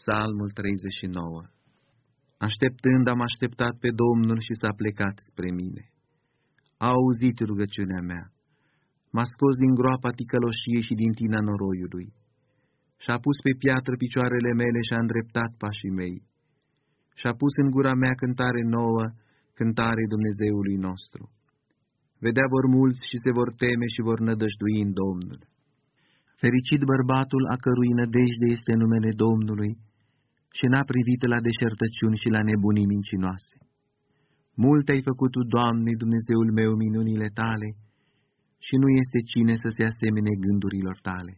Psalmul 39 Așteptând am așteptat pe Domnul și s-a plecat spre mine. A auzit rugăciunea mea. M-a scos din groapa ticăloșiei și din tina noroiului. Și-a pus pe piatră picioarele mele și-a îndreptat pașii mei. Și-a pus în gura mea cântare nouă, cântare Dumnezeului nostru. Vedea vor mulți și se vor teme și vor nădăjdui în Domnul. Fericit bărbatul a cărui nădejde este numele Domnului și n-a privit la deșertăciuni și la nebunii mincinoase. Mult ai făcut tu, Doamne, Dumnezeul meu, minunile tale, și nu este cine să se asemene gândurilor tale.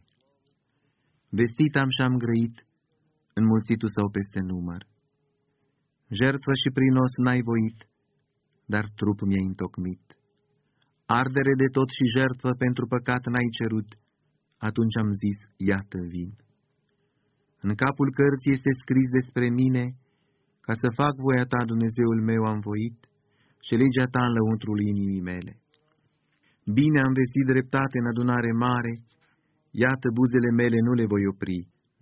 Vestit am și-am grăit, înmulțitul sau peste număr. Jertfă și prinos n-ai voit, dar trup mi-ai întocmit. Ardere de tot și jertfă pentru păcat n-ai cerut, atunci am zis, iată vin. În capul cărții este scris despre mine, ca să fac voia ta, Dumnezeul meu, am voit, și legea ta în lăuntrul inimii mele. Bine am vestit dreptate în adunare mare, iată buzele mele nu le voi opri,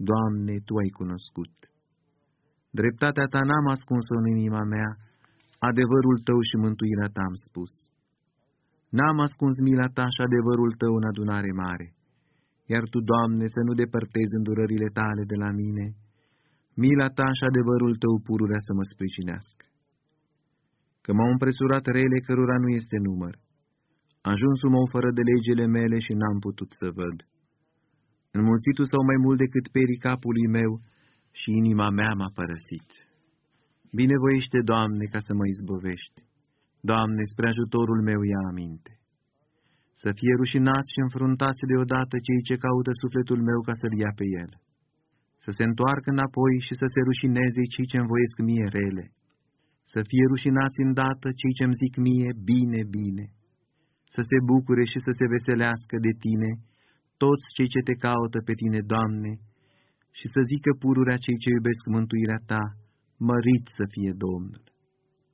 Doamne, Tu ai cunoscut. Dreptatea Ta n-am ascuns-o în inima mea, adevărul Tău și mântuirea Ta am spus. N-am ascuns mila Ta și adevărul Tău în adunare mare iar Tu, Doamne, să nu depărtezi îndurările Tale de la mine, mila Ta și adevărul Tău pururea să mă sprijinească. Că m-au împresurat rele cărora nu este număr, ajunsul mă fără de legele mele și n-am putut să văd. Înmulțitul sau mai mult decât perii capului meu și inima mea m-a părăsit. Binevoiește, Doamne, ca să mă izbovești. Doamne, spre ajutorul meu ia aminte. Să fie rușinați și înfruntați deodată cei ce caută sufletul meu ca să-l ia pe el. Să se întoarcă înapoi și să se rușineze cei ce-mi voiesc mie rele. Să fie rușinați îndată cei ce-mi zic mie bine, bine. Să se bucure și să se veselească de tine toți cei ce te caută pe tine, Doamne, și să zică pururea cei ce iubesc mântuirea ta, mărit să fie Domnul.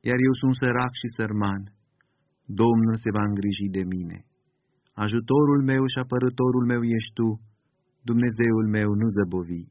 Iar eu sunt sărac și sărman, Domnul se va îngriji de mine. Ajutorul meu și apărătorul meu ești Tu, Dumnezeul meu nu zăbovi.